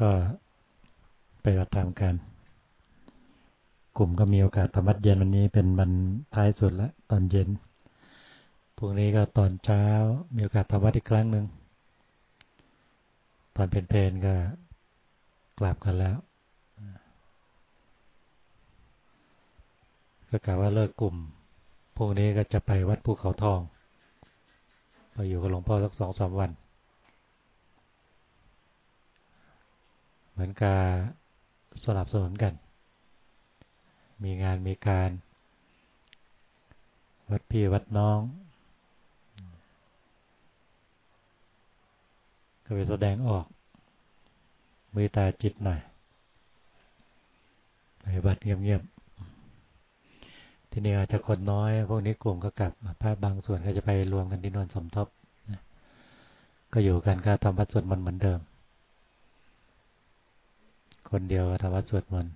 ก็ไปรับทำกัน กลุ่มก็มีโอกาสธรรมัดเย็นวันนี้เป็นวันท้ายสุดแล้วตอนเย็น พรุ่งนี้ก็ตอนเช้ามีโอกาสธรรมัดอีกครั้งหนึ่ง ตอนเพลนๆก็กลับกันแล้ว ก็กล่าวว่าเลิกกลุ่ม พรุ่งนี้ก็จะไปวัดภูเขาทอง ไปอยู่กับหลวงพ่อสักสองสามวันเห มือนกับสลับสนุนกัน มีงานมีการ วัดพี่วัดน้อง ก็ไปแสดงออก มือตาจิตหน่อยไปบัดเงียบๆ ที่นี่อาจจะคนน้อย พวกนี้กลุ่มก็กลับภาพบางส่วนก็จะไปรวมกันที่นวนสมทบ ก็อยู่กันก็ทำวัดสวดมนเหมือนเดิม คนเดียวทำวัดสวดมนต์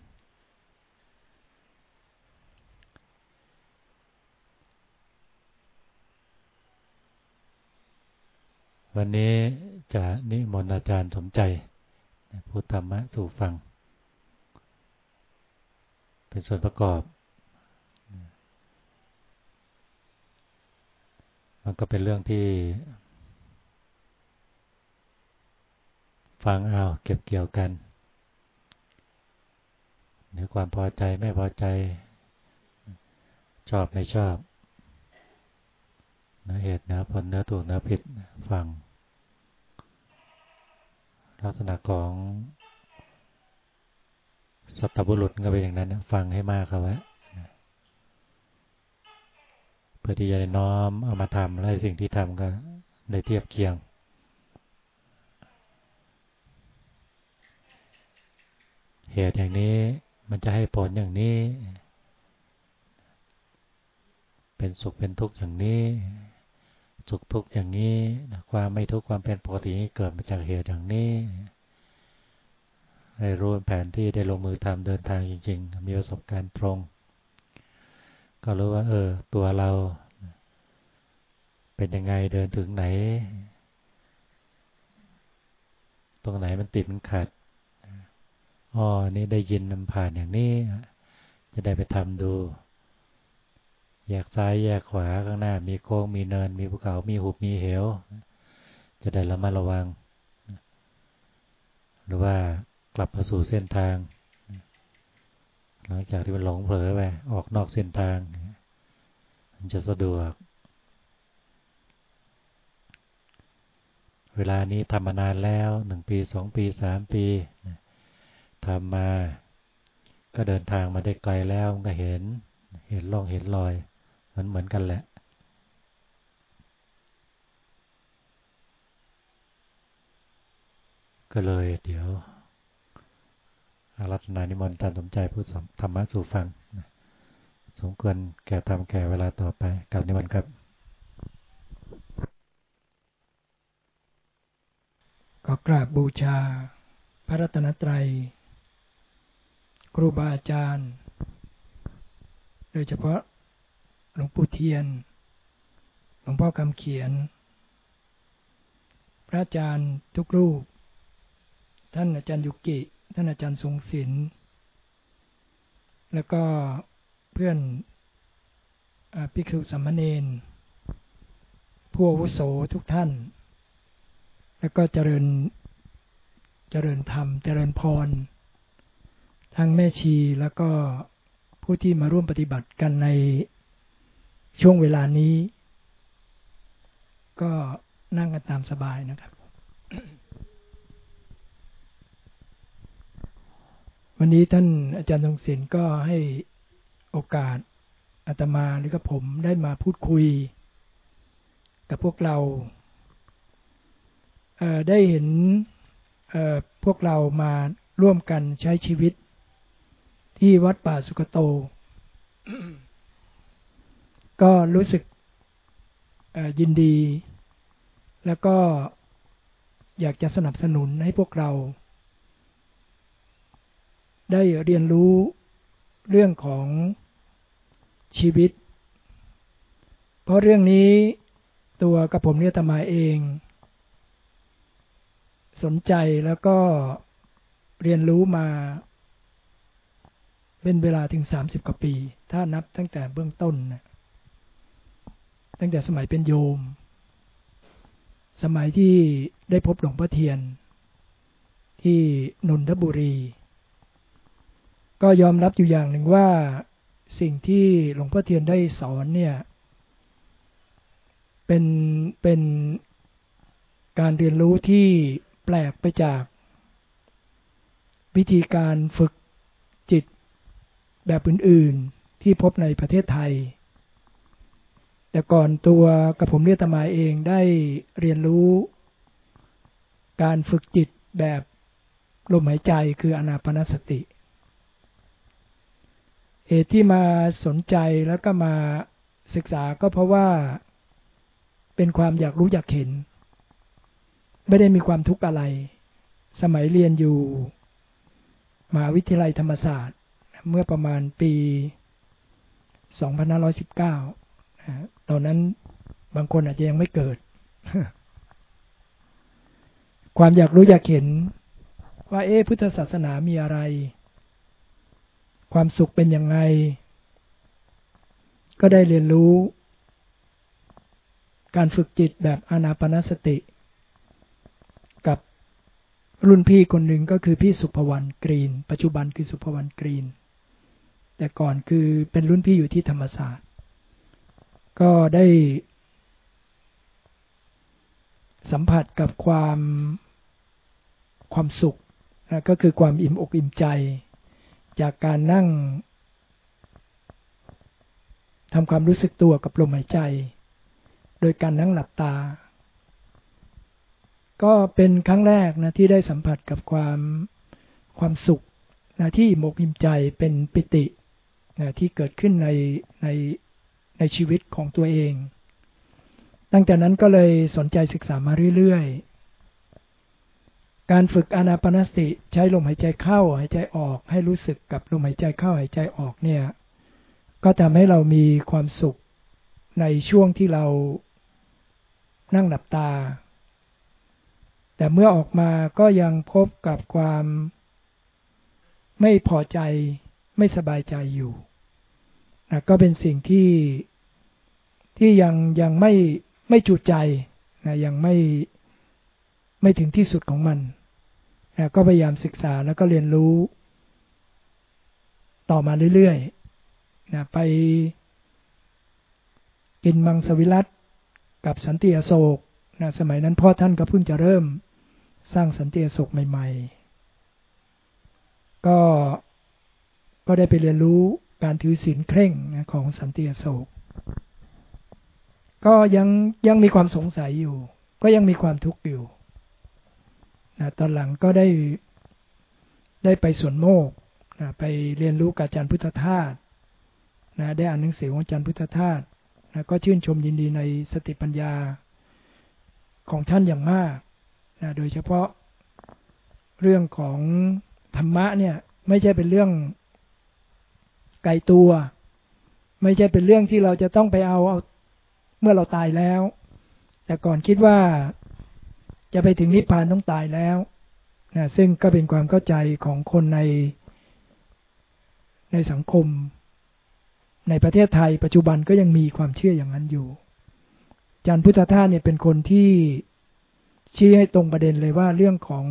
วันนี้จะนิมนต์อาจารย์สมใจพูดธรรมะสู่ฟัง เป็นส่วนประกอบ มันก็เป็นเรื่องที่ ฟังเอาเก็บเกี่ยวกัน หรือความพอใจไม่พอใจ ชอบไม่ชอบเนื้อเหตุเนื้อผลเนื้อถูกเนื้อผิดฟัง ลักษณะของสัตบุรุษก็เป็นอย่างนั้น ฟังให้มากครับวะเพื่อที่จะน้อมเอามาทำและสิ่งที่ทำก็ได้เทียบเคียงเหตุอย่างนี้ มันจะให้ผลอย่างนี้ เป็นสุขเป็นทุกข์อย่างนี้ สุขทุกข์อย่างนี้ ความไม่ทุกข์ความเป็นปกติเกิดมาจากเหตุอย่างนี้ ได้รู้แผนที่ได้ลงมือทำเดินทางจริง ๆ มีประสบการณ์ตรง ก็รู้ว่า เออ ตัวเรา เป็นยังไงเดินถึงไหน ตรงไหนมันติดมันขัด อ๋อ นี่ได้ยินนำผ่านอย่างนี้ จะได้ไปทำดู แยกซ้ายแยกขวาข้างหน้า มีโค้งมีเนิน มีภูเขามีหุบมีเหว จะได้ระมัดระวัง หรือว่ากลับมาสู่เส้นทาง หลังจากที่มันหลงเผลอไปออกนอกเส้นทาง มันจะสะดวก เวลานี้ทำมานานแล้วหนึ่งปีสองปีสามปีนะ ทำมา ก็เดินทางมาได้ไกลแล้วก็เห็น เห็นล่องเห็นรอย มันเหมือนกันแหละ ก็เลยเดี๋ยวอารัตนานิมนต์ตามสมใจพูดธรรมะสู่ฟัง สมควรแก่ทำแก่เวลาต่อไปกับนิมนต์ครับก็กราบบูชาพระรัตนตรัย ครูบาอาจารย์ โดยเฉพาะหลวงปู่เทียน หลวงพ่อคำเขียน พระอาจารย์ทุกรูป ท่านอาจารย์ยุกิ ท่านอาจารย์ทรงศิลป์แล้วก็เพื่อนพิคุสัมมเนนผู้อาวุโสทุกท่าน แล้วก็เจริญเจริญธรรม เจริญพร ทั้งแม่ชีแล้วก็ผู้ที่มาร่วมปฏิบัติกันในช่วงเวลานี้ ก็นั่งกันตามสบายนะครับ วันนี้ท่านอาจารย์ทรงศิลป์ก็ให้โอกาสอาตมาหรือกับผมได้มาพูดคุย กับพวกเราได้เห็นพวกเรามาร่วมกันใช้ชีวิต ที่วัดป่าสุกโต ก็รู้สึกยินดี แล้วก็อยากจะสนับสนุนให้พวกเรา ได้เรียนรู้เรื่องของชีวิต เพราะเรื่องนี้ตัวกับผมเนี่ยตมาเอง สนใจแล้วก็เรียนรู้มา เป็นเวลาถึงสามสิบกว่าปี ถ้านับตั้งแต่เบื้องต้นนะตั้งแต่สมัยเป็นโยม สมัยที่ได้พบหลวงพ่อเทียน ที่นนทบุรี ก็ยอมรับอยู่อย่างหนึ่งว่าสิ่งที่หลวงพ่อเทียนได้สอนเนี่ย เป็นเป็นการเรียนรู้ที่แปลกไปจาก วิธีการฝึก แบบอื่นๆที่พบในประเทศไทย แต่ก่อนตัวกับผมเรียตมาเองได้เรียนรู้ การฝึกจิตแบบลมหายใจคืออนาปนสติเหตุที่มาสนใจแล้วก็มาศึกษาก็เพราะว่าเป็นความอยากรู้อยากเห็น ไม่ได้มีความทุกข์อะไร สมัยเรียนอยู่มหาวิทยาลัยธรรมศาสตร์ เมื่อประมาณปี 2519 ตอนนั้นบางคนอาจจะยังไม่เกิด ความอยากรู้อยากเห็นว่าเอ๊พุทธศาสนามีอะไร ความสุขเป็นยังไง ก็ได้เรียนรู้ การฝึกจิตแบบอนาปนสติ กับรุ่นพี่คนหนึ่งก็คือพี่สุภวรรณกรีน ปัจจุบันคือสุภวรรณกรีน แต่ก่อนคือเป็นรุ่นพี่อยู่ที่ธรรมศาสตร์ ก็ได้สัมผัสกับความความสุขนะก็คือความอิ่มอกอิ่มใจ จากการนั่งทำความรู้สึกตัวกับลมหายใจ โดยการนั่งหลับตา ก็เป็นครั้งแรกนะที่ได้สัมผัสกับความความสุขนะที่โมกอิมใจเป็นปิติ ที่เกิดขึ้นในในในชีวิตของตัวเอง ตั้งแต่นั้นก็เลยสนใจศึกษามาเรื่อยๆ การฝึกอนาปนสติใช้ลมหายใจเข้าหายใจออก ให้รู้สึกกับลมหายใจเข้าหายใจออกเนี่ย ก็ทำให้เรามีความสุขในช่วงที่เรานั่งหลับตา แต่เมื่อออกมาก็ยังพบกับความไม่พอใจ ไม่สบายใจอยู่นะก็เป็นสิ่งที่ที่ยังยังไม่ไม่จุใจนะยังไม่ไม่ถึงที่สุดของมันก็พยายามศึกษาแล้วก็เรียนรู้ ต่อมาเรื่อยๆนะไปกินมังสวิรัตกับสันติอโศกนะสมัยนั้นพ่อท่านก็เพิ่งจะเริ่มสร้างสันติอโศกใหม่ ๆ ก็ ก็ได้ไปเรียนรู้การถือศีลเคร่งของสันติโศกก็ยังยังมีความสงสัยอยู่ ก็ยังมีความทุกข์อยู่นะตอนหลังก็ได้ได้ไปสวนโมกนะไปเรียนรู้กับอาจารย์พุทธทาสนะได้อ่านหนังสือของอาจารย์พุทธทาสนะก็ชื่นชมยินดีในสติปัญญาของท่านอย่างมากนะโดยเฉพาะเรื่องของธรรมะเนี่ยไม่ใช่เป็นเรื่อง ไกลตัว ไม่ใช่เป็นเรื่องที่เราจะต้องไปเอาเอาเมื่อเราตายแล้ว แต่ก่อนคิดว่าจะไปถึงนิพพานต้องตายแล้วนะซึ่งก็เป็นความเข้าใจของคนใน ในสังคม ในประเทศไทย ปัจจุบันก็ยังมีความเชื่ออย่างนั้นอยู่จันพุทธทาสเนี่ยเป็นคนที่ชี้ให้ตรงประเด็นเลยว่าเรื่องของ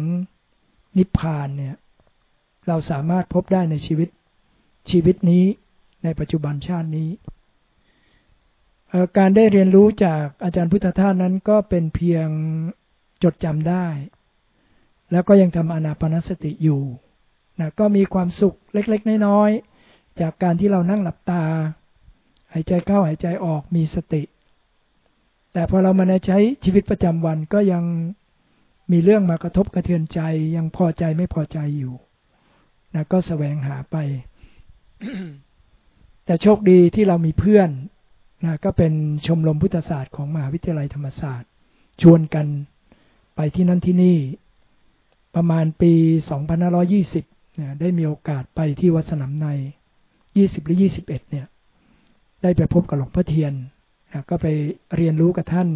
นิพพานเนี่ย เราสามารถพบได้ในชีวิต ชีวิตนี้ในปัจจุบันชาตินี้ การได้เรียนรู้จากอาจารย์พุทธทาสนั้นก็เป็นเพียงจดจำได้ แล้วก็ยังทำอนาปนสติอยู่นะก็มีความสุขเล็ก ๆ น้อยๆจากการที่เรานั่งหลับตา หายใจเข้าหายใจออกมีสติ แต่พอเรามาใช้ชีวิตประจำวันก็ยังมีเรื่องมากระทบกระเทือนใจยังพอใจไม่พอใจอยู่นะก็แสวงหาไป แต่โชคดีที่เรามีเพื่อนนะก็เป็นชมรมพุทธศาสตร์ของมหาวิทยาลัยธรรมศาสตร์ ชวนกันไปที่นั่นที่นี่ ประมาณปี 2520นี่ยได้มีโอกาสไปที่วัดสนามใน 20 หรือ 21 เนี่ย ได้ไปพบกับหลวงพ่อเทียนนะก็ไปเรียนรู้กับท่าน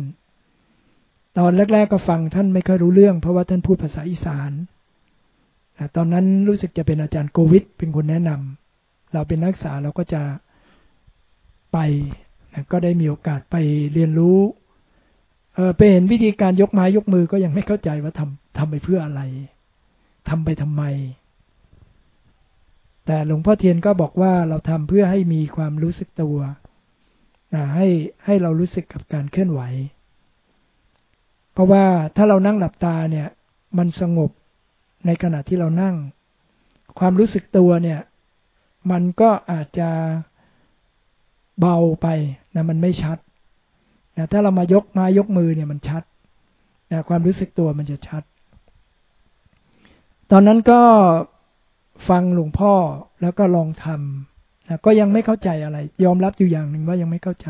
ตอนแรก ๆ ก็ฟังท่านไม่ค่อยรู้เรื่อง เพราะว่าท่านพูดภาษาอีสานนะตอนนั้นรู้สึกจะเป็นอาจารย์โควิดเป็นคนแนะนำ เราเป็นนักศึกษาเราก็จะไปก็ได้มีโอกาสไปเรียนรู้ เออไปเห็นวิธีการยกไม้ยกมือก็ยังไม่เข้าใจว่าทำทำไปเพื่ออะไรทำไปทำไม แต่หลวงพ่อเทียนก็บอกว่าเราทำเพื่อให้มีความรู้สึกตัวให้ให้เรารู้สึกกับการเคลื่อนไหว เพราะว่าถ้าเรานั่งหลับตาเนี่ย มันสงบในขณะที่เรานั่ง ความรู้สึกตัวเนี่ย มันก็อาจจะเบาไปนะมันไม่ชัดนะถ้าเรามายกมายกมือเนี่ยมันชัดนะความรู้สึกตัวมันจะชัด ตอนนั้นก็ฟังหลวงพ่อแล้วก็ลองทำนะก็ยังไม่เข้าใจอะไร ยอมรับอยู่อย่างหนึ่งว่ายังไม่เข้าใจ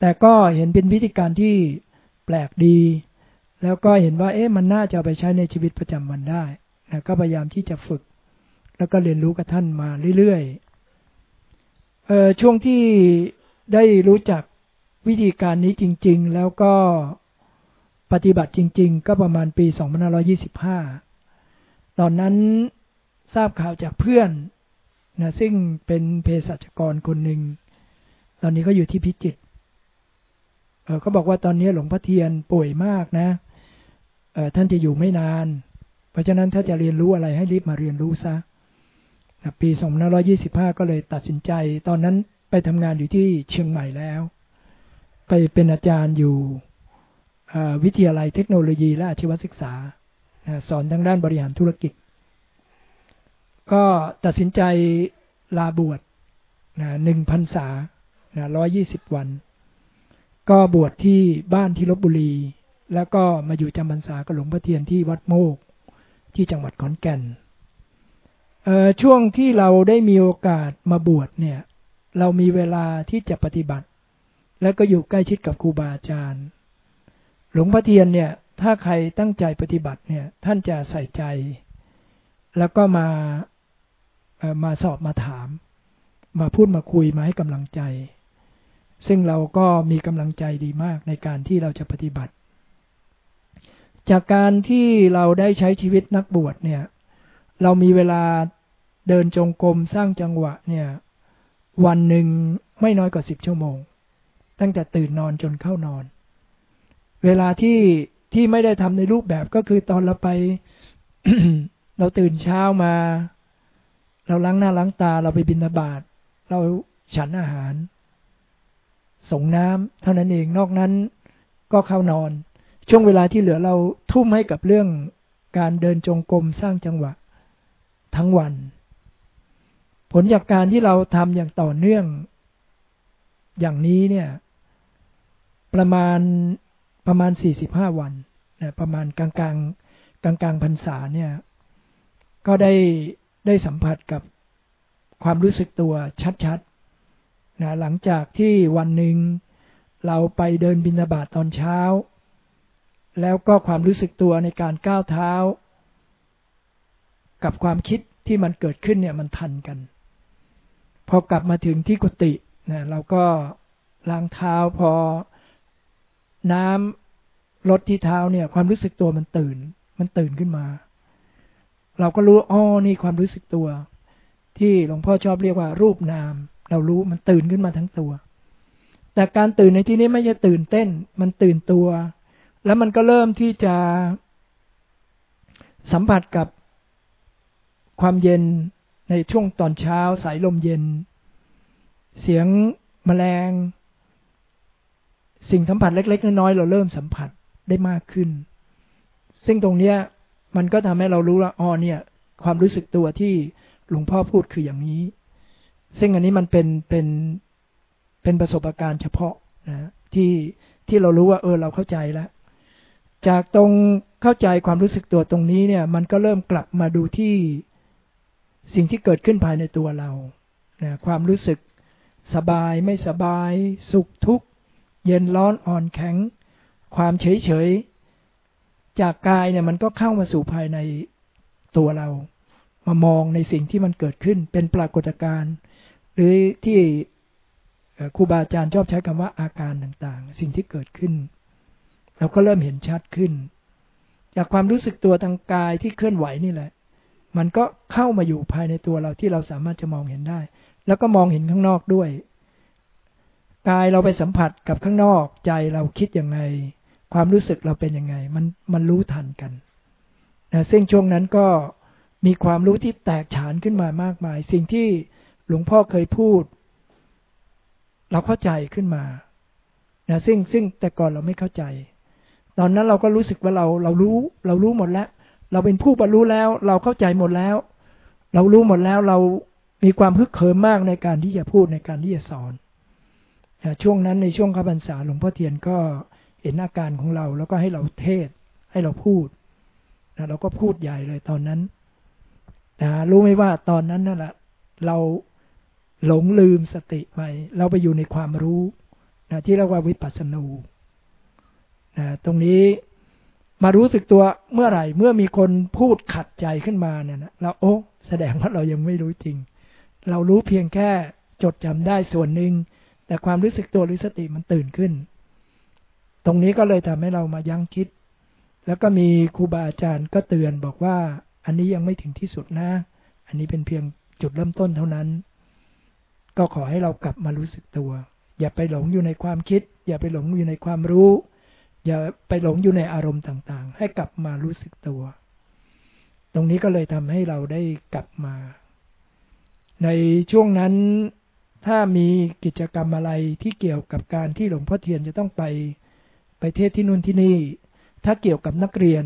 แต่ก็เห็นเป็นวิธีการที่แปลกดี แล้วก็เห็นว่า เอ๊ะมันน่าจะไปใช้ในชีวิตประจำวันได้นะก็พยายามที่จะฝึก แล้วก็เรียนรู้กับท่านมาเรื่อยๆเออช่วงที่ได้รู้จักวิธีการนี้จริง ๆ แล้วก็ปฏิบัติจริง ๆ ก็ประมาณปี 2525 ตอนนั้นทราบข่าวจากเพื่อนนะซึ่งเป็นเภสัชกรคนหนึ่ง ตอนนี้ก็อยู่ที่พิจิตรเเขาบอกว่าตอนนี้หลวงพ่อเทียนป่วยมากนะท่านจะอยู่ไม่นาน เพราะฉะนั้นถ้าจะเรียนรู้อะไรให้รีบมาเรียนรู้ซะ ปี2525 ก็เลยตัดสินใจ ตอนนั้นไปทำงานอยู่ที่เชียงใหม่แล้ว ไปเป็นอาจารย์อยู่วิทยาลัยเทคโนโลยีและอาชีวศึกษา สอนทางด้านบริหารธุรกิจ ก็ตัดสินใจลาบวชหนึ่งพันษาร้อยี่สิบวัน ก็บวชที่บ้านที่ลบบุรี แล้วก็มาอยู่จำพรรษากับหลวงพ่อเทียนที่วัดโมก ที่จังหวัดขอนแก่น ช่วงที่เราได้มีโอกาสมาบวชเนี่ย เรามีเวลาที่จะปฏิบัติ แล้วก็อยู่ใกล้ชิดกับครูบาอาจารย์ หลวงพ่อเทียนเนี่ย ถ้าใครตั้งใจปฏิบัติเนี่ย ท่านจะใส่ใจ แล้วก็มามาสอบมาถาม มาพูดมาคุยมาให้กำลังใจ ซึ่งเราก็มีกำลังใจดีมากในการที่เราจะปฏิบัติ จากการที่เราได้ใช้ชีวิตนักบวชเนี่ย เรามีเวลาเดินจงกรมสร้างจังหวะเนี่ย วันหนึ่งไม่น้อยกว่าสิบชั่วโมง ตั้งแต่ตื่นนอนจนเข้านอน เวลาที่ที่ไม่ได้ทำในรูปแบบก็คือตอนเราไป เราตื่นเช้ามา เราล้างหน้าล้างตาเราไปบินาบาตเราฉันอาหาร ส่งน้ำเท่านั้นเองนอกนั้นก็เข้านอน ช่วงเวลาที่เหลือเราทุ่มให้กับเรื่องการเดินจงกรมสร้างจังหวะ ทั้งวัน ผลจากการที่เราทำอย่างต่อเนื่อง อย่างนี้เนี่ย ประมาณประมาณสี่สิบห้าวันนะประมาณกลางกลางกลางกลางพรรษาเนี่ย ก็ได้ได้สัมผัสกับความรู้สึกตัวชัดๆนะหลังจากที่วันหนึ่งเราไปเดินบินาบาตตอนเช้า แล้วก็ความรู้สึกตัวในการก้าวเท้า กับความคิดที่มันเกิดขึ้นเนี่ยมันทันกัน พอกลับมาถึงที่กุฏินะเราก็ล้างเท้าพอน้ำลดที่เท้าเนี่ย ความรู้สึกตัวมันตื่น มันตื่นขึ้นมา เราก็รู้อ๋อนี่ความรู้สึกตัว ที่หลวงพ่อชอบเรียกว่า รูปนาม เรารู้มันตื่นขึ้นมาทั้งตัว แต่การตื่นในที่นี้ไม่ใช่ตื่นเต้น มันตื่นตัว แล้วมันก็เริ่มที่จะสัมผัสกับ ความเย็นในช่วงตอนเช้าสายลมเย็น เสียงแมลง สิ่งสัมผัสเล็ก ๆ น้อยๆเราเริ่มสัมผัสได้มากขึ้น ซึ่งตรงเนี้ยมันก็ทำให้เรารู้ว่าอ๋อเนี่ย ความรู้สึกตัวที่หลวงพ่อพูดคืออย่างนี้ ซึ่งอันนี้มันเป็นเป็นเป็นประสบการณ์เฉพาะนะที่ที่เรารู้ว่า เออ เราเข้าใจแล้ว จากตรงเข้าใจความรู้สึกตัวตรงนี้เนี่ย มันก็เริ่มกลับมาดูที่ สิ่งที่เกิดขึ้นภายในตัวเรานะความรู้สึกสบายไม่สบาย สุขทุกข์ เย็นร้อนอ่อนแข็ง ความเฉยเฉยจากกายเนี่ยมันก็เข้ามาสู่ภายในตัวเรา มามองในสิ่งที่มันเกิดขึ้นเป็นปรากฏการณ์ หรือที่ครูบาอาจารย์ชอบใช้คำว่าอาการต่างๆ สิ่งที่เกิดขึ้น เราก็เริ่มเห็นชัดขึ้น จากความรู้สึกตัวทางกายที่เคลื่อนไหวนี่แหละ มันก็เข้ามาอยู่ภายในตัวเราที่เราสามารถจะมองเห็นได้ แล้วก็มองเห็นข้างนอกด้วย กายเราไปสัมผัสกับข้างนอกใจเราคิดยังไง ความรู้สึกเราเป็นยังไง มันมันรู้ทันกันนะซึ่งช่วงนั้นก็มีความรู้ที่แตกฉานขึ้นมามากมาย สิ่งที่หลวงพ่อเคยพูด เราเข้าใจขึ้นมานะซึ่งซึ่งแต่ก่อนเราไม่เข้าใจ ตอนนั้นเราก็รู้สึกว่าเราเรารู้ เรารู้หมดแล้ว เราเป็นผู้บรรลุแล้ว เราเข้าใจหมดแล้ว เรารู้หมดแล้วเรามีความพึกเขิมมากในการที่จะพูดในการที่จะสอนช่วงนั้นในช่วงข้าพรรษาหลวงพ่อเทียนก็เห็นอาการของเราแล้วก็ให้เราเทศ ให้เราพูดนะเราก็พูดใหญ่เลยตอนนั้นนะรู้ไหมว่าตอนนั้นนั่นแหละเราหลงลืมสติไป เราไปอยู่ในความรู้นะที่เรียกว่าวิปัสสนูนะตรงนี้ มารู้สึกตัวเมื่อไหร่ เมื่อมีคนพูดขัดใจขึ้นมาเนี่ยนะเราโอ้แสดงว่าเรายังไม่รู้จริง เรารู้เพียงแค่จดจำได้ส่วนหนึ่งแต่ความรู้สึกตัวหรือสติมันตื่นขึ้น ตรงนี้ก็เลยทำให้เรามายั้งคิด แล้วก็มีครูบาอาจารย์ก็เตือนบอกว่า อันนี้ยังไม่ถึงที่สุดนะ อันนี้เป็นเพียงจุดเริ่มต้นเท่านั้น ก็ขอให้เรากลับมารู้สึกตัว อย่าไปหลงอยู่ในความคิด อย่าไปหลงอยู่ในความรู้ อย่าไปหลงอยู่ในอารมณ์ต่างๆ ให้กลับมารู้สึกตัว ตรงนี้ก็เลยทำให้เราได้กลับมา ในช่วงนั้นถ้ามีกิจกรรมอะไรที่เกี่ยวกับการที่หลวงพ่อเทียนจะต้องไปไปเทศที่นู่นที่นี่ ถ้าเกี่ยวกับนักเรียน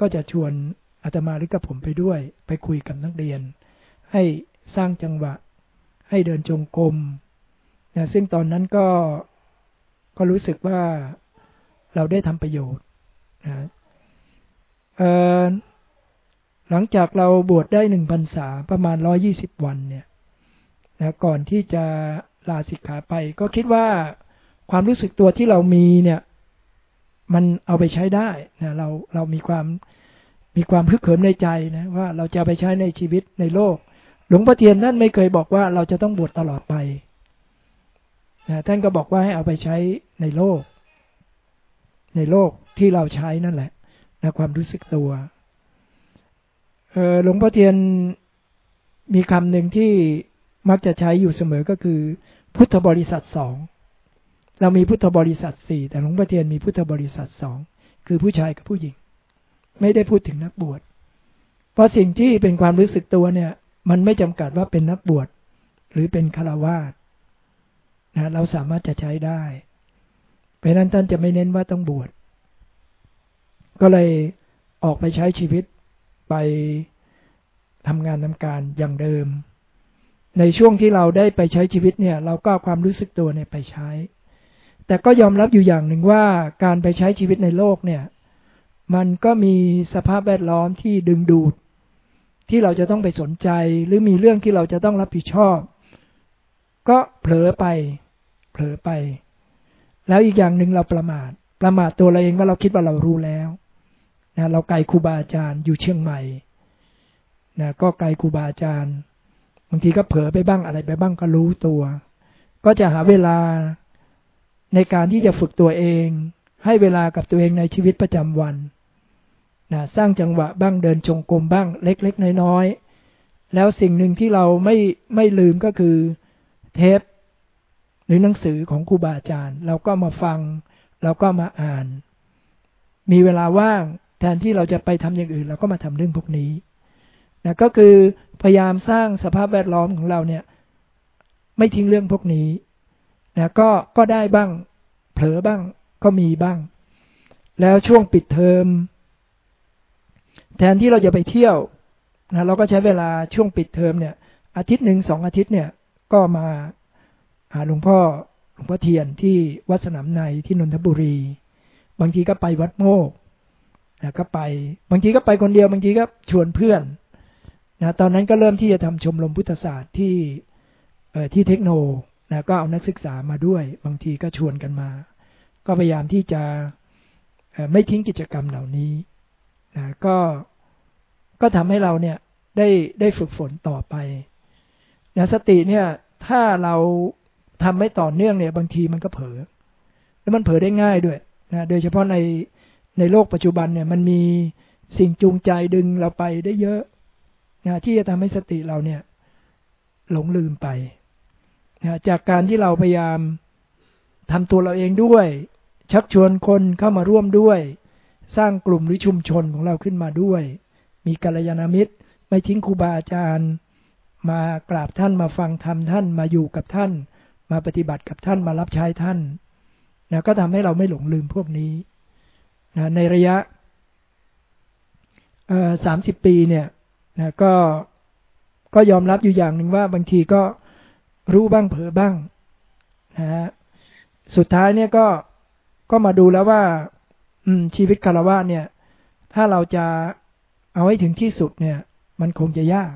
ก็จะชวนอาตมาหรือกับผมไปด้วย ไปคุยกับนักเรียน ให้สร้างจังหวะ ให้เดินจงกรมนะซึ่งตอนนั้นก็ก็รู้สึกว่า เราได้ทำประโยชน์นะหลังจากเราบวชได้หนึ่งพรรษาประมาณร้อยี่สิบวันเนี่ยนะก่อนที่จะลาสิกขาไป ก็คิดว่าความรู้สึกตัวที่เรามีเนี่ย มันเอาไปใช้ได้นะเราเรามีความมีความพึกเขิมในใจนะว่าเราจะไปใช้ในชีวิตในโลก หลวงพ่อเทียนนั่นไม่เคยบอกว่าเราจะต้องบวชตลอดไปนะท่านก็บอกว่าให้เอาไปใช้ในโลก ในโลกที่เราใช้นั่นแหละนะความรู้สึกตัวหลวงพ่อเทียนมีคำหนึ่งที่มักจะใช้อยู่เสมอก็คือ พุทธบริษัทสองเรามีพุทธบริษัทสี่แต่หลวงพ่อเทียนมีพุทธบริษัทสองคือผู้ชายกับผู้หญิง ไม่ได้พูดถึงนักบวช เพราะสิ่งที่เป็นความรู้สึกตัวเนี่ย มันไม่จำกัดว่าเป็นนักบวชหรือเป็นฆราวาสนะเราสามารถจะใช้ได้ เพราะนั้นท่านจะไม่เน้นว่าต้องบวช ก็เลยออกไปใช้ชีวิตไปทำงานทำการอย่างเดิม ในช่วงที่เราได้ไปใช้ชีวิตเนี่ย เราก็ความรู้สึกตัวเนี่ยไปใช้ แต่ก็ยอมรับอยู่อย่างหนึ่งว่าการไปใช้ชีวิตในโลกเนี่ย มันก็มีสภาพแวดล้อมที่ดึงดูด ที่เราจะต้องไปสนใจ หรือมีเรื่องที่เราจะต้องรับผิดชอบ ก็เผลอไป เผลอไป แล้วอีกอย่างหนึ่งเราประมาท ประมาทตัวเราเองว่าเราคิดว่าเรารู้แล้วนะเราไกลครูบาอาจารย์อยู่เชียงใหม่นะก็ไกลครูบาอาจารย์ บางทีก็เผลอไปบ้างอะไรไปบ้างก็รู้ตัว ก็จะหาเวลาในการที่จะฝึกตัวเอง ให้เวลากับตัวเองในชีวิตประจำวันนะสร้างจังหวะบ้างเดินจงกรมบ้างเล็ก ๆ น้อยๆแล้วสิ่งหนึ่งที่เราไม่ไม่ลืมก็คือ เทป รือหนังสือของครูบาอาจารย์ เราก็มาฟัง เราก็มาอ่าน มีเวลาว่างแทนที่เราจะไปทำอย่างอื่น เราก็มาทำเรื่องพวกนี้นะก็คือพยายามสร้างสภาพแวดล้อมของเราเนี่ย ไม่ทิ้งเรื่องพวกนี้นะก็ก็ได้บ้าง เผลอบ้าง ก็มีบ้าง แล้วช่วงปิดเทอมแทนที่เราจะไปเที่ยวนะเราก็ใช้เวลาช่วงปิดเทอมเนี่ย อาทิตย์หนึ่งสองอาทิตย์เนี่ย ก็มา หาหลวงพ่อหลวงพ่อเทียนที่วัดสนามในที่นนทบุรี บางทีก็ไปวัดโมกนะก็ไป บางทีก็ไปคนเดียว บางทีก็ชวนเพื่อนนะตอนนั้นก็เริ่มที่จะทำชมรมพุทธศาสตร์ที่ที่เทคโนนะก็เอานักศึกษามาด้วย บางทีก็ชวนกันมา ก็พยายามที่จะไม่ทิ้งกิจกรรมเหล่านี้นะก็ก็ทำให้เราเนี่ยได้ได้ฝึกฝนต่อไปนะสติเนี่ยถ้าเรา ทำไม่ต่อเนื่องเนี่ย บางทีมันก็เผลอแล้วมันเผลอได้ง่ายด้วยนะโดยเฉพาะในในโลกปัจจุบันเนี่ย มันมีสิ่งจูงใจดึงเราไปได้เยอะนะที่จะทำให้สติเราเนี่ย หลงลืมไปนะจากการที่เราพยายามทำตัวเราเองด้วย ชักชวนคนเข้ามาร่วมด้วย สร้างกลุ่มหรือชุมชนของเราขึ้นมาด้วย มีกัลยาณมิตร ไม่ทิ้งครูบาอาจารย์ มากราบท่านมาฟังธรรมท่านมาอยู่กับท่าน มาปฏิบัติกับท่านมารับใช้ท่านนะก็ทำให้เราไม่หลงลืมพวกนี้นะในระยะสามสิบปีเนี่ยนะก็ก็ยอมรับอยู่อย่างหนึ่งว่าบางทีก็รู้บ้างเผลอบ้างนะฮะสุดท้ายเนี่ยก็ก็มาดูแล้วว่า อืม ชีวิตคารวะเนี่ย ถ้าเราจะเอาให้ถึงที่สุดเนี่ย มันคงจะยาก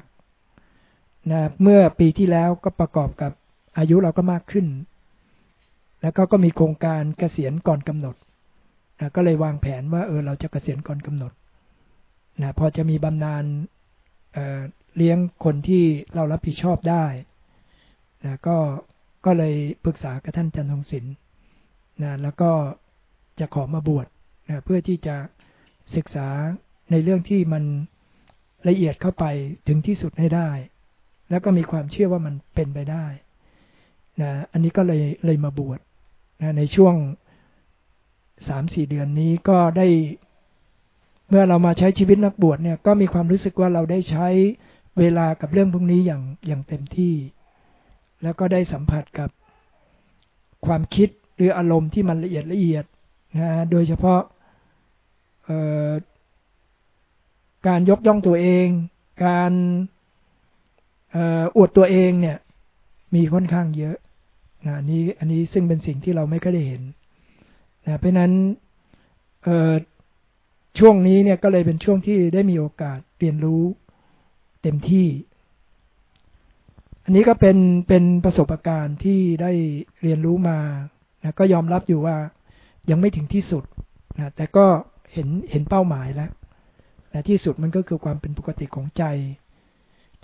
นะเมื่อปีที่แล้วก็ประกอบกับ อายุเราก็มากขึ้น แล้วก็ก็มีโครงการเกษียณก่อนกำหนดนะก็เลยวางแผนว่าเออเราจะเกษียณก่อนกำหนดนะพอจะมีบำนาญเเลี้ยงคนที่เรารับผิดชอบได้นะก็ก็เลยปรึกษากับท่านจันทงศิลป์นะแล้วก็จะขอมาบวชนะเพื่อที่จะศึกษาในเรื่องที่มันละเอียดเข้าไปถึงที่สุดให้ได้ แล้วก็มีความเชื่อว่ามันเป็นไปได้ นะอันนี้ก็เลยเลยมาบวชนะในช่วงสามสี่เดือนนี้ก็ได้เมื่อเรามาใช้ชีวิตนักบวชเนี่ยก็มีความรู้สึกว่าเราได้ใช้เวลากับเรื่องพวกนี้อย่างอย่างเต็มที่ แล้วก็ได้สัมผัสกับความคิดหรืออารมณ์ที่มันละเอียดละเอียดนะโดยเฉพาะการยกย่องตัวเอง การอวดตัวเองเนี่ยมีค่อนข้างเยอะ นะนี้อันนี้ซึ่งเป็นสิ่งที่เราไม่เคยได้เห็นนะเพราะนั้นช่วงนี้เนี่ยก็เลยเป็นช่วงที่ได้มีโอกาสเรียนรู้เต็มที่ อันนี้ก็เป็นเป็นประสบการณ์ที่ได้เรียนรู้มานะก็ยอมรับอยู่ว่ายังไม่ถึงที่สุดนะแต่ก็เห็นเห็นเป้าหมายแล้วนะที่สุดมันก็คือความเป็นปกติของใจ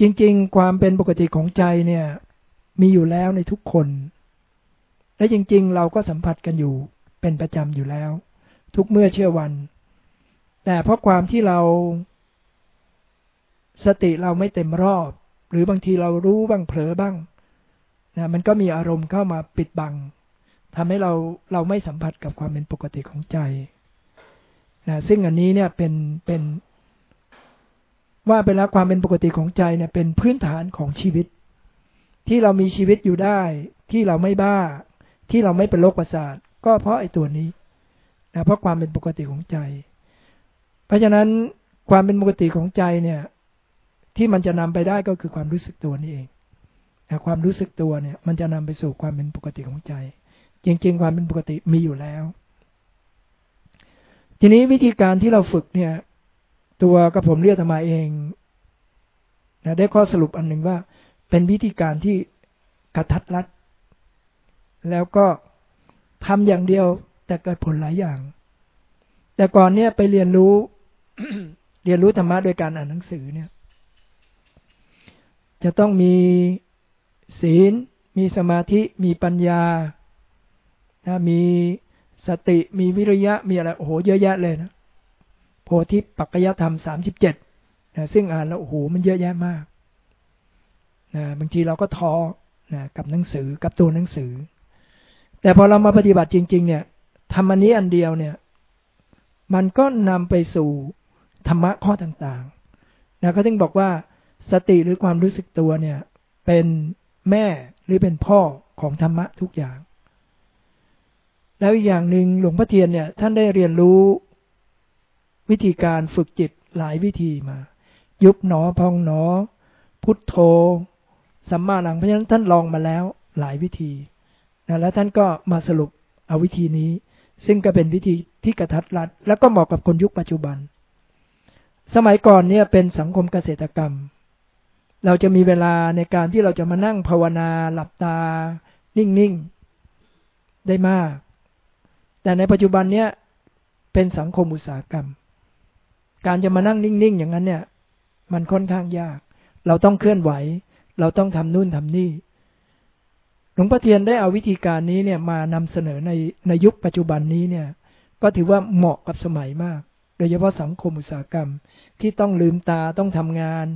จริง ๆ ความเป็นปกติของใจเนี่ย มีอยู่แล้วในทุกคน และจริงๆ เราก็สัมผัสกันอยู่เป็นประจำอยู่แล้ว ทุกเมื่อเชื่อวัน แต่เพราะความที่เรา สติเราไม่เต็มรอบ หรือบางทีเรารู้บ้างเผลอบ้างนะมันก็มีอารมณ์เข้ามาปิดบังทำให้เราเราไม่สัมผัสกับความเป็นปกติของใจนะซึ่งอันนี้เนี่ยเป็นเป็นว่าไปแล้วความเป็นปกติของใจเนี่ยเป็นพื้นฐานของชีวิต ที่เรามีชีวิตอยู่ได้ ที่เราไม่บ้า ที่เราไม่เป็นโรคประสาท ก็เพราะไอ้ตัวนี้นะเพราะความเป็นปกติของใจ เพราะฉะนั้นความเป็นปกติของใจเนี่ย ที่มันจะนำไปได้ก็คือความรู้สึกตัวนี่เองนะความรู้สึกตัวเนี่ย มันจะนำไปสู่ความเป็นปกติของใจ จริง ๆ ความเป็นปกติมีอยู่แล้ว ทีนี้วิธีการที่เราฝึกเนี่ย ตัวกระผมเรียกธรรมาเองนะได้ข้อสรุปอันหนึ่งว่า เป็นวิธีการที่กระทัดรัด แล้วก็ทำอย่างเดียวแต่เกิดผลหลายอย่าง แต่ก่อนเนี่ยไปเรียนรู้เรียนรู้ธรรมะโดยการอ่านหนังสือเนี่ย จะต้องมีศีล มีสมาธิ มีปัญญานะมีสติ มีวิริยะ มีอะไร โอ้โห เยอะแยะเลยนะ โพธิปัจจยธรรมสามสิบเจ็ดนะซึ่งอ่านแล้ว โอ้โห มันเยอะแยะมากนะบางทีเราก็ท้อนะกับหนังสือ กับตัวหนังสือ แต่พอเรามาปฏิบัติจริง ๆ เนี่ยทำอันนี้อันเดียวเนี่ย มันก็นำไปสู่ธรรมะข้อต่างๆนะก็ถึงบอกว่าสติหรือความรู้สึกตัวเนี่ย เป็นแม่หรือเป็นพ่อของธรรมะทุกอย่าง แล้วอีกอย่างหนึ่งหลวงพ่อเทียนเนี่ย ท่านได้เรียนรู้วิธีการฝึกจิตหลายวิธีมา ยุบหนอพองหนอ พุทโธสัมมาหลังเพราะฉะนั้นท่านลองมาแล้วหลายวิธี นะแล้วท่านก็มาสรุปเอาวิธีนี้ ซึ่งก็เป็นวิธีที่กระทัดรัด แล้วก็เหมาะกับคนยุคปัจจุบัน สมัยก่อนเนี่ยเป็นสังคมเกษตรกรรม เราจะมีเวลาในการที่เราจะมานั่งภาวนาหลับตา นิ่ง ๆ ได้มาก แต่ในปัจจุบันเนี่ยเป็นสังคมอุตสาหกรรม การจะมานั่งนิ่ง ๆ อย่างนั้นเนี่ย มันค่อนข้างยาก เราต้องเคลื่อนไหว เราต้องทำนู่นทำนี่ ลวงพ่อเทียนได้เอาวิธีการนี้เนี่ยมานำเสนอในในยุคปัจจุบันนี้เนี่ย ก็ถือว่าเหมาะกับสมัยมาก โดยเฉพาะสังคมอุตสาหกรรมที่ต้องลืมตาต้องทำงาน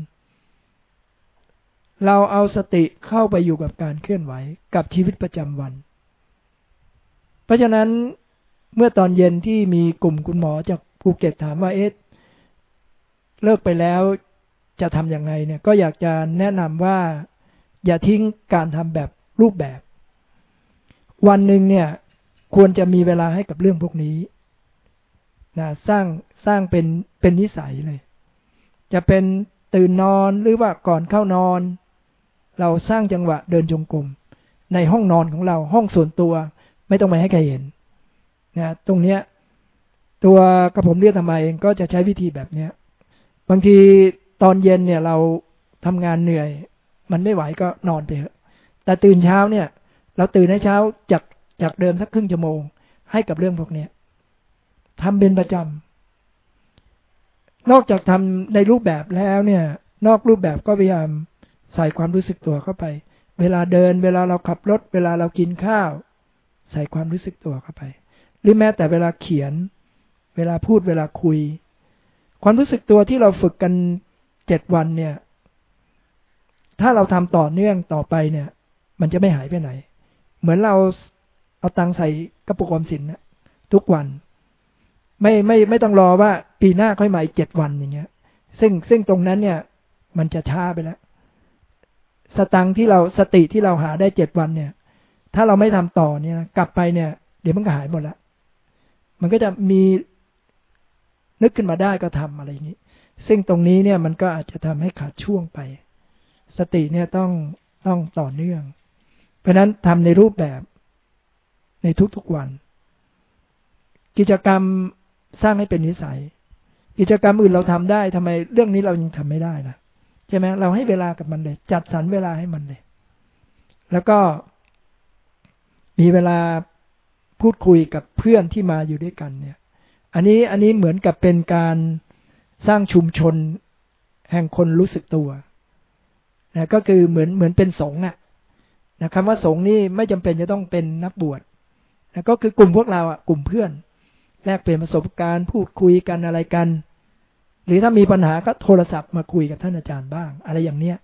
เราเอาสติเข้าไปอยู่กับการเคลื่อนไหวกับชีวิตประจำวัน เพราะฉะนั้นเมื่อตอนเย็นที่มีกลุ่มคุณหมอจากภูเก็ตถามว่าเอ๊ะเลิกไปแล้วจะทำอย่างไงเนี่ย ก็อยากจะแนะนำว่า อย่าทิ้งการทำแบบ รูปแบบ วันหนึ่งเนี่ยควรจะมีเวลาให้กับเรื่องพวกนี้นะสร้างสร้างเป็นเป็นนิสัยเลย จะเป็นตื่นนอนหรือว่าก่อนเข้านอน เราสร้างจังหวะเดินจงกรมในห้องนอนของเราห้องส่วนตัว ไม่ต้องไปให้ใครเห็นนะตรงเนี้ย ตัวกระผมเรียกทำไมเองก็จะใช้วิธีแบบเนี้ย บางทีตอนเย็นเนี่ยเราทำงานเหนื่อย มันไม่ไหวก็นอนไปเถอะ แต่ตื่นเช้าเนี่ย เราตื่นในเช้าจากจากเดิมสักครึ่งชั่วโมง ให้กับเรื่องพวกนี้ทำเป็นประจำนอกจากทำในรูปแบบแล้วเนี่ย นอกรูปแบบก็พยายามใส่ความรู้สึกตัวเข้าไป เวลาเดิน เวลาเราขับรถ เวลาเรากินข้าว ใส่ความรู้สึกตัวเข้าไป หรือแม้แต่เวลาเขียน เวลาพูดเวลาคุย ความรู้สึกตัวที่เราฝึกกันเจ็ดวันเนี่ย ถ้าเราทำต่อเนื่องต่อไปเนี่ย มันจะไม่หายไปไหน เหมือนเราเอาตังใส่กระปุกออมสินนะทุกวัน ไม่ไม่ไม่ต้องรอว่าปีหน้าค่อยมาอีกเจ็ดวันอย่างเงี้ย ซึ่งซึ่งตรงนั้นเนี่ย มันจะช้าไปแล้ว สตังที่เราสติที่เราหาได้เจ็ดวันเนี่ย ถ้าเราไม่ทำต่อเนี่ยกลับไปเนี่ย เดี๋ยวมันก็หายหมดละมันก็จะมีนึกขึ้นมาได้ก็ทำอะไรอย่างนี้ ซึ่งตรงนี้เนี่ยมันก็อาจจะทำให้ขาดช่วงไป สติเนี่ยต้องต้องต่อเนื่อง เพราะนั้นทำในรูปแบบในทุกๆวัน กิจกรรมสร้างให้เป็นนิสัย กิจกรรมอื่นเราทำได้ทำไมเรื่องนี้เรายังทำไม่ได้ล่ะใช่ไหมเราให้เวลากับมันเลย จัดสรรเวลาให้มันเลย แล้วก็มีเวลาพูดคุยกับเพื่อนที่มาอยู่ด้วยกันเนี่ย อันนี้อันนี้เหมือนกับเป็นการสร้างชุมชนแห่งคนรู้สึกตัวนะก็คือเหมือนเหมือนเป็นสงฆ์อะ นะคำว่าสงฆ์นี่ไม่จำเป็นจะต้องเป็นนักบวชนะก็คือกลุ่มพวกเราอะกลุ่มเพื่อน แลกเปลี่ยนประสบการณ์พูดคุยกันอะไรกัน หรือถ้ามีปัญหาก็โทรศัพท์มาคุยกับท่านอาจารย์บ้าง อะไรอย่างเนี้ย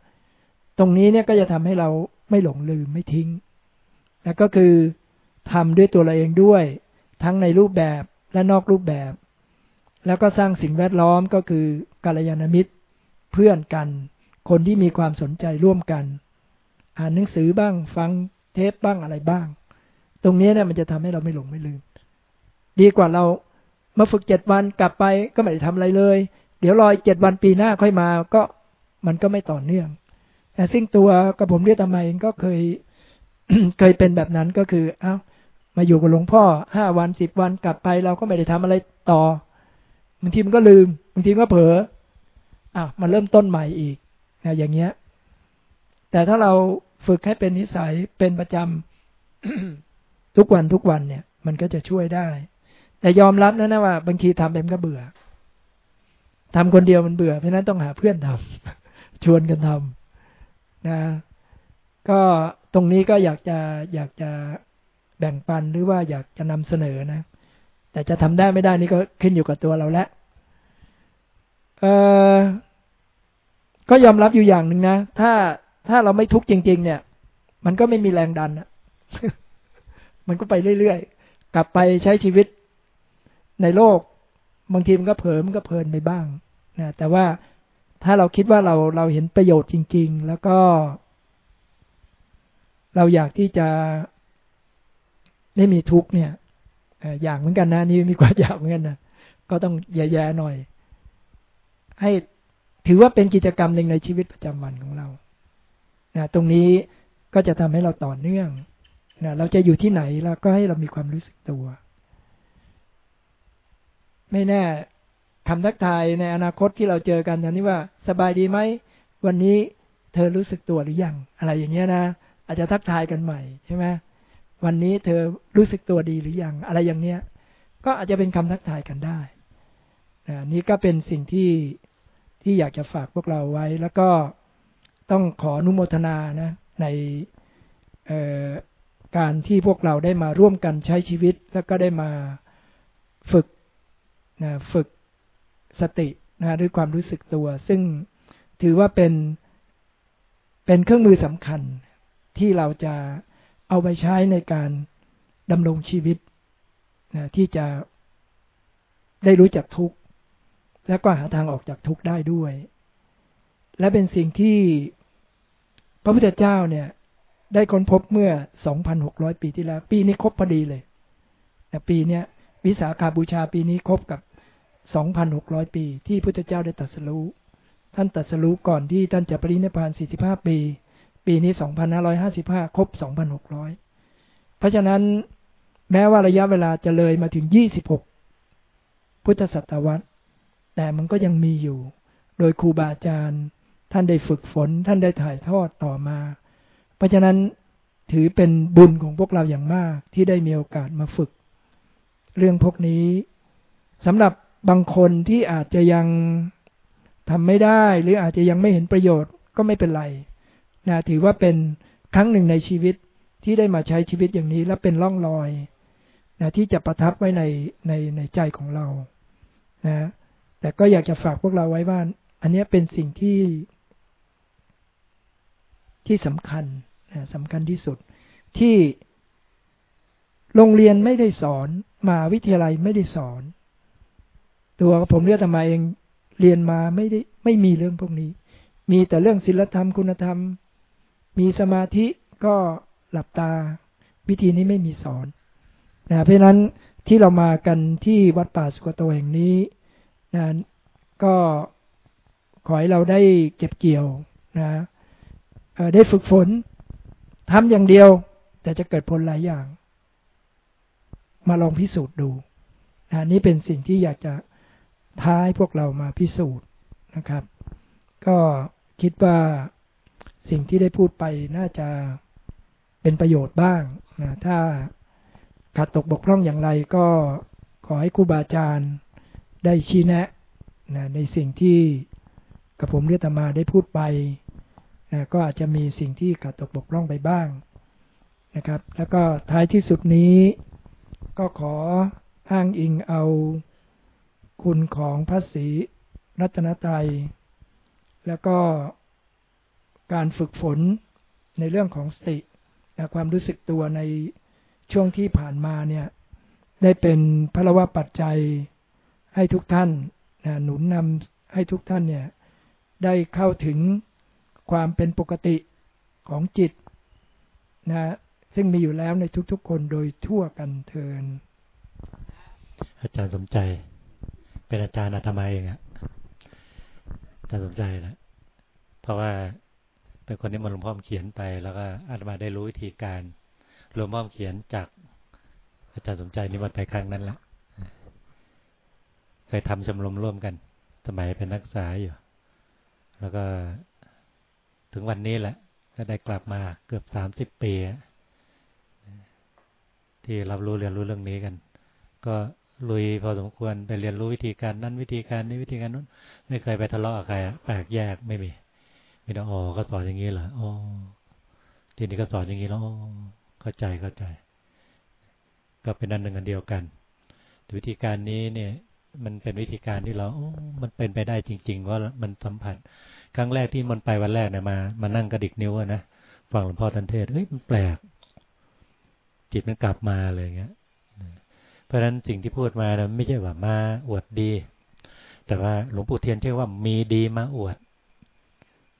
ตรงนี้เนี่ยก็จะทำให้เราไม่หลงลืมไม่ทิ้งแล้วก็คือทำด้วยตัวเราเองด้วย ทั้งในรูปแบบและนอกรูปแบบ แล้วก็สร้างสิ่งแวดล้อมก็คือกาลยานมิตรเพื่อนกัน คนที่มีความสนใจร่วมกัน อ่านหนังสือบ้าง ฟังเทปบ้างอะไรบ้าง ตรงนี้เนี่ยมันจะทำให้เราไม่หลงไม่ลืม ดีกว่าเรามาฝึกเจ็ดวันกลับไปก็ไม่ได้ทำอะไรเลย เดี๋ยวรอเจ็ดวันปีหน้าค่อยมาก็มันก็ไม่ต่อเนื่อง แต่ซึ่งตัวกระผมเรียกทำไมเองก็เคยเคยเป็นแบบนั้นก็คือ เอา้า มาอยู่กับหลวงพ่อห้าวันสิบวันกลับไปเราก็ไม่ได้ทำอะไรต่อบางทีมันก็ลืมบางทีก็เผลออะมาเริ่มต้นใหม่อีกนะอย่างเงี้ย แต่ถ้าเรา ฝึกให้เป็นนิสัยเป็นประจำทุกวันทุกวันเนี่ย มันก็จะช่วยได้ แต่ยอมรับนะนะว่า บางทีทำเองก็เบื่อทำคนเดียวมันเบื่อเพราะนั้นต้องหาเพื่อนทำชวนกันทำนะ ก็ตรงนี้ก็อยากจะอยากจะแบ่งปันหรือว่าอยากจะนำเสนอนะ แต่จะทำได้ไม่ได้นี่ก็ขึ้นอยู่กับตัวเราแล้วเออก็ยอมรับอยู่อย่างหนึ่งนะ ถ้า ถ้าเราไม่ทุกข์จริง ๆ เนี่ย มันก็ไม่มีแรงดันอะมันก็ไปเรื่อยๆ กลับไปใช้ชีวิตในโลก บางทีมันก็เผลอมันก็เพลินไปบ้างนะแต่ว่าถ้าเราคิดว่าเราเราเห็นประโยชน์จริง ๆ แล้วก็ เราอยากที่จะไม่มีทุกข์เนี่ยอย่างเหมือนกันนะนี่มีความอยากเหมือนกันนะก็ต้องแย่ๆหน่อย ให้ถือว่าเป็นกิจกรรมหนึ่งในชีวิตประจำวันของเรา นะตรงนี้ก็จะทำให้เราต่อเนื่องนะเราจะอยู่ที่ไหนเราก็ให้เรามีความรู้สึกตัว ไม่แน่คำทักทายในอนาคตที่เราเจอกันอย่างนี้ว่าสบายดีไหมวันนี้เธอรู้สึกตัวหรือยังอะไรอย่างเงี้ยนะอาจจะทักทายกันใหม่ใช่ไหมวันนี้เธอรู้สึกตัวดีหรือยังอะไรอย่างเนี้ย ก็อาจจะเป็นคำทักทายกันได้นี่ก็เป็นสิ่งที่ที่อยากจะฝากพวกเราไว้ แล้วก็ ต้องขออนุโมทนานะในการที่พวกเราได้มาร่วมกันใช้ชีวิต แล้วก็ได้มาฝึกนะฝึกสตินะด้วยความรู้สึกตัว ซึ่งถือว่าเป็นเป็นเครื่องมือสำคัญที่เราจะเอาไปใช้ในการดำรงชีวิตนะที่จะได้รู้จักทุกข์ แล้วก็หาทางออกจากทุกข์ได้ด้วย และเป็นสิ่งที่ พระพุทธเจ้าเนี่ย ได้ค้นพบเมื่อ 2,600 ปีที่แล้ว ปีนี้ครบพอดีเลยแต่ปีเนี้ยวิสาขาบูชาปีนี้ครบกับ 2,600 ปี ที่พุทธเจ้าได้ตรัสรู้ ท่านตรัสรู้ก่อนที่ท่านจะปรินิพพาน 45 ปี ปีนี้ 2,555 ครบ 2,600 เพราะฉะนั้นแม้ว่าระยะเวลาจะเลยมาถึง 26 พุทธศตวรรษ แต่มันก็ยังมีอยู่ โดยครูบาอาจารย์ ท่านได้ฝึกฝน ท่านได้ถ่ายทอดต่อมา เพราะฉะนั้นถือเป็นบุญของพวกเราอย่างมากที่ได้มีโอกาสมาฝึก เรื่องพวกนี้สำหรับบางคนที่อาจจะยังทำไม่ได้ หรืออาจจะยังไม่เห็นประโยชน์ก็ไม่เป็นไรนะถือว่าเป็นครั้งหนึ่งในชีวิตที่ได้มาใช้ชีวิตอย่างนี้และเป็นร่องรอยนะที่จะประทับไว้ในในในใจของเรานะแต่ก็อยากจะฝากพวกเราไว้ว่า อันนี้เป็นสิ่งที่ ที่สำคัญนะสำคัญที่สุด ที่โรงเรียนไม่ได้สอนมาวิทยาลัยไม่ได้สอน ตัวผมเรียกธรรมาเองเรียนมาไม่ได้ไม่มีเรื่องพวกนี้ มีแต่เรื่องศีลธรรมคุณธรรม มีสมาธิก็หลับตา วิธีนี้ไม่มีสอนนะเพราะนั้นที่เรามากันที่วัดป่าสุกโตแห่งนี้นะก็ขอให้เราได้เก็บเกี่ยวนะ ได้ฝึกฝนทำอย่างเดียว แต่จะเกิดผลหลายอย่าง มาลองพิสูจน์ดูนะนี่เป็นสิ่งที่อยากจะท้ายพวกเรามาพิสูจน์นะครับ ก็คิดว่าสิ่งที่ได้พูดไปน่าจะเป็นประโยชน์บ้างนะถ้าขาดตกบกพร่องอย่างไรก็ขอให้ครูบาอาจารย์ได้ชี้แนะนะในสิ่งที่กับผมเรียตมาได้พูดไป นะก็อาจจะมีสิ่งที่ขาดตกบกพร่องไปบ้างนะครับ แล้วก็ท้ายที่สุดนี้ก็ขออ้างอิงเอาคุณของพระศรีรัตนตรัย แล้วก็การฝึกฝนในเรื่องของสติความรู้สึกตัวในช่วงที่ผ่านมาเนี่ย ได้เป็นพระวะปัจจัยให้ทุกท่านนะหนุนนำให้ทุกท่านเนี่ย ได้เข้าถึง ความเป็นปกติของจิตนะซึ่งมีอยู่แล้วในทุกๆคนโดยทั่วกันเทิน อาจารย์สมใจ เป็นอาจารย์อาตมาเองอะอาจารย์สมใจนะเพราะว่าเป็นคนที่มหลวงพ่อเขียนไปแล้วก็อาตมาได้รู้วิธีการหลวงพ่อเขียนจากอาจารย์สมใจนิวันไปครั้งนั้นละเคยทำชมรมร่วมกัน สมัยเป็นนักศึกษาอยู่ แล้วก็ ถึงวันนี้แหละ ก็ได้กลับมาเกือบสามสิบปีที่รับรู้เรียนรู้เรื่องนี้กัน ก็ลุยพอสมควรไปเรียนรู้วิธีการนั้นวิธีการนี้วิธีการนู้น ไม่เคยไปทะเลาะกับใครแปลกแยกไม่มีไม่ต้องอ๋อก็สอนอย่างนี้เหรออ๋อทีนี้ก็สอนอย่างนี้แล้วเข้าใจเข้าใจ ก็เป็นอันหนึ่งอันเดียวกันวิธีการนี้เนี่ย มันเป็นวิธีการที่เราโอ้มันเป็นไปได้จริง ๆ ว่ามันสัมผัส ครั้งแรกที่มันไปวันแรกเนี่ยมา มานั่งกระดิกนิ้วนะฟังหลวงพ่อทันเทศเฮ้ยมันแปลก จิตมันกลับมาเลยเงี้ย เพราะฉะนั้นสิ่งที่พูดมานะไม่ใช่ว่ามาอวดดี แต่ว่าหลวงปู่เทียนเชื่อว่ามีดีมาอวด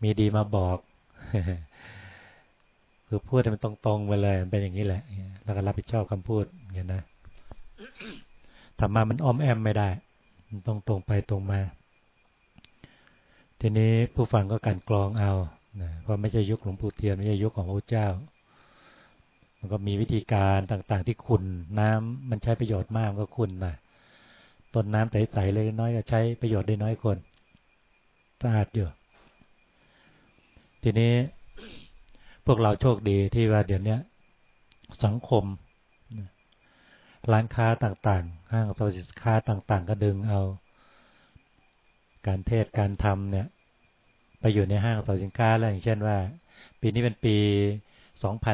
มีดีมาบอกคือพูดมันตรงๆไปเลยเป็นอย่างนี้แหละ แล้วก็รับผิดชอบคำพูดอย่างนี้นะธรรมามันอ้อมแอมไม่ได้ มันต้องตรงไปตรงมา ทีนี้ผู้ฟังก็การกรองเอาเพราะไม่ใช่ยุคหลวงปู่เทียนไม่ใช่ยุคของพระเจ้า มันก็มีวิธีการต่างๆที่คุณน้ำมันใช้ประโยชน์มากก็คุณนะต้นน้ำใสๆเลยน้อยก็ใช้ประโยชน์ได้น้อยคนสะอาดอยู่ทีนี้พวกเราโชคดีที่ว่าเดี๋ยวนี้สังคม ร้านค้าต่างๆ ห้างสรรพสินค้าต่าง ๆ ก็ดึงเอา การเทศการทำเนี่ย ไปอยู่ในห้างสรรพสินค้าแล้วอย่างเช่นว่า ปีนี้เป็นปี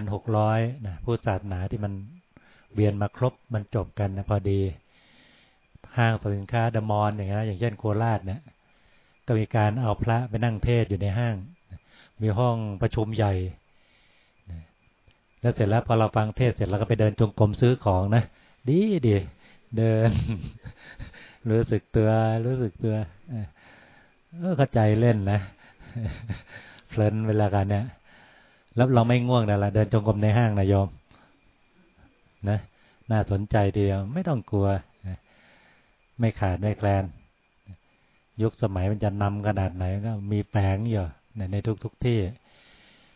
2,600นะผู้ศาสนาที่มันเวียนมาครบมันจบกันนะพอดี ห้างสรรพสินค้าดมอนอย่างเงี้ยอย่างเช่นโคราชเนี่ยก็มีการเอาพระไปนั่งเทศอยู่ในห้าง มีห้องประชุมใหญ่แล้วเสร็จแล้วพอเราฟังเทศเสร็จเราก็ไปเดินจงกรมซื้อของนะดีดีเดิน รู้สึกตัวรู้สึกตัวอ เข้าใจเล่นนะเพลินเวลากันเนี่ยแล้วเราไม่ง่วงนะละเดินจงกรมในห้างนะโยมนะน่าสนใจเดียว ไม่ต้องกลัว ไม่ขาดไม่แคลน ยุคสมัยมันจะนำขนาดไหนก็มีแฝงอยู่ในทุกทุกที่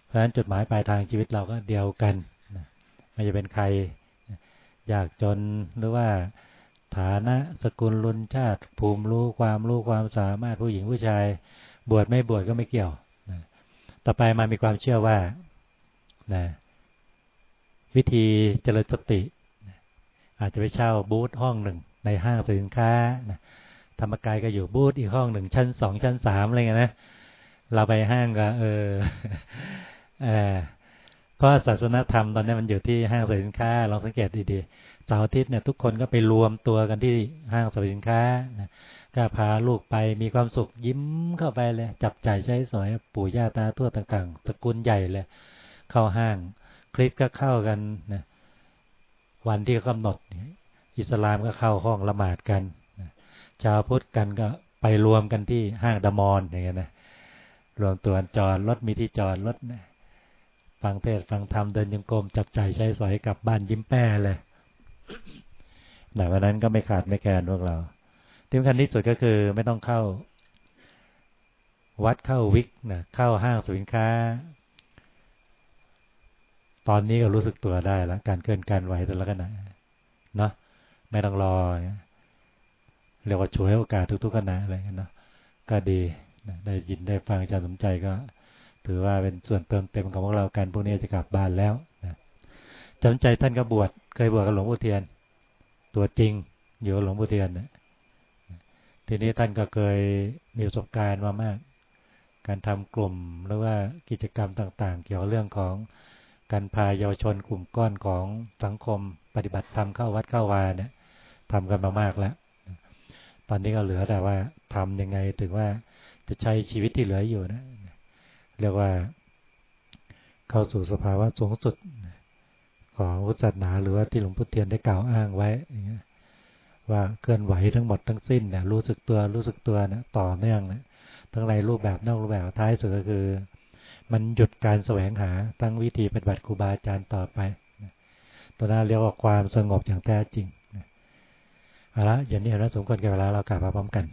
เพราะฉะนั้นจุดหมายปลายทางชีวิตเราก็เดียวกันไม่จะเป็นใคร อยากจนหรือว่า ฐานะสกุลลุนชาติ ภูมิรู้ความรู้ความสามารถผู้หญิงผู้ชาย บวชไม่บวชก็ไม่เกี่ยวต่อไปมามีความเชื่อว่านะวิธีเจริญสติ อาจจะไปเช่าบูธห้องหนึ่ง ในห้างสินค้านะธรรมกายก็อยู่บูธอีกห้องหนึ่ง ชั้นสองชั้นสามอะไรเงี้ยนะ เราไปห้างก็ เออเออ เพราะศาสนธรรมตอนนี้มันอยู่ที่ห้างสินค้าลองสังเกตดีๆเสาร์อาทิตย์เนี่ยทุกคนก็ไปรวมตัวกันที่ห้างสินค้านะก็พาลูกไปมีความสุขยิ้มเข้าไปเลย จับจ่ายใช้สอยปู่ย่าตาทั่วต่างๆตระกูลใหญ่เลยเข้าห้าง คลิปก็เข้ากันนะวันที่กำหนด อิสลามก็เข้าห้องละหมาดกันชาวพุทธกันก็ไปรวมกันที่ห้างดมอนอย่างเงี้ยนะรวมตัวจอดรถมีที่จอดรถนะ ฟังเทศฟังธรรมเดินยังกรมจับใจใช้สอยกับบ้านยิ้มแป้เลยแต่วันนั้นก็ไม่ขาดไม่แคลนพวกเราที่สำคัญที่สุดก็คือไม่ต้องเข้า วัดเข้าวิกนะเข้าห้างสินค้า ตอนนี้ก็รู้สึกตัวได้แล้วการเคลื่อนการไหวแต่ละขณะเนาะไม่ต้องรอเรียกว่าช่วยโอกาสทุกๆขณะอะไรกันเนาะก็ดีได้ยินได้ฟังอาจารย์สมใจก็ ถือว่าเป็นส่วนเติมเต็มของพวกเราการพวกนี้จะกลับบ้านแล้วนะจำใจท่านก็บวชเคยบวชกับหลวงพ่อเทียน ตัวจริงอยู่กับหลวงพ่อเทียนนะทีนี้ท่านก็เคยมีประสบการณ์มามาก การทำกลุ่มหรือว่ากิจกรรมต่าง ๆ เกี่ยวกับเรื่องของการพาเยาวชนกลุ่มก้อนของสังคมปฏิบัติธรรมเข้าวัดเข้าวาเนี่ยทำกันมามากแล้ว ตอนนี้ก็เหลือแต่ว่าทํำยังไงถึงว่าจะใช้ชีวิตที่เหลืออยู่นะ เรียกว่าเข้าสู่สภาวะสูงสุดของพุทธศาสนาหรือว่าที่หลวงพุทธเทียนได้กล่าวอ้างไว้ว่าเคลื่อนไหวทั้งหมดทั้งสิ้นเนี่ยรู้สึกตัวรู้สึกตัวนะต่อเนื่องนะทั้งในรูปแบบนอกรูปแบบท้ายสุดก็คือ มันหยุดการแสวงหาตั้งวิธีปฏิบัติครูบาอาจารย์ต่อไปตัวนั้นเรียกว่าความสงบอย่างแท้จริงเอาละอย่างนี้เราสมควรกับเวลาเรากลับมาพร้อมกัน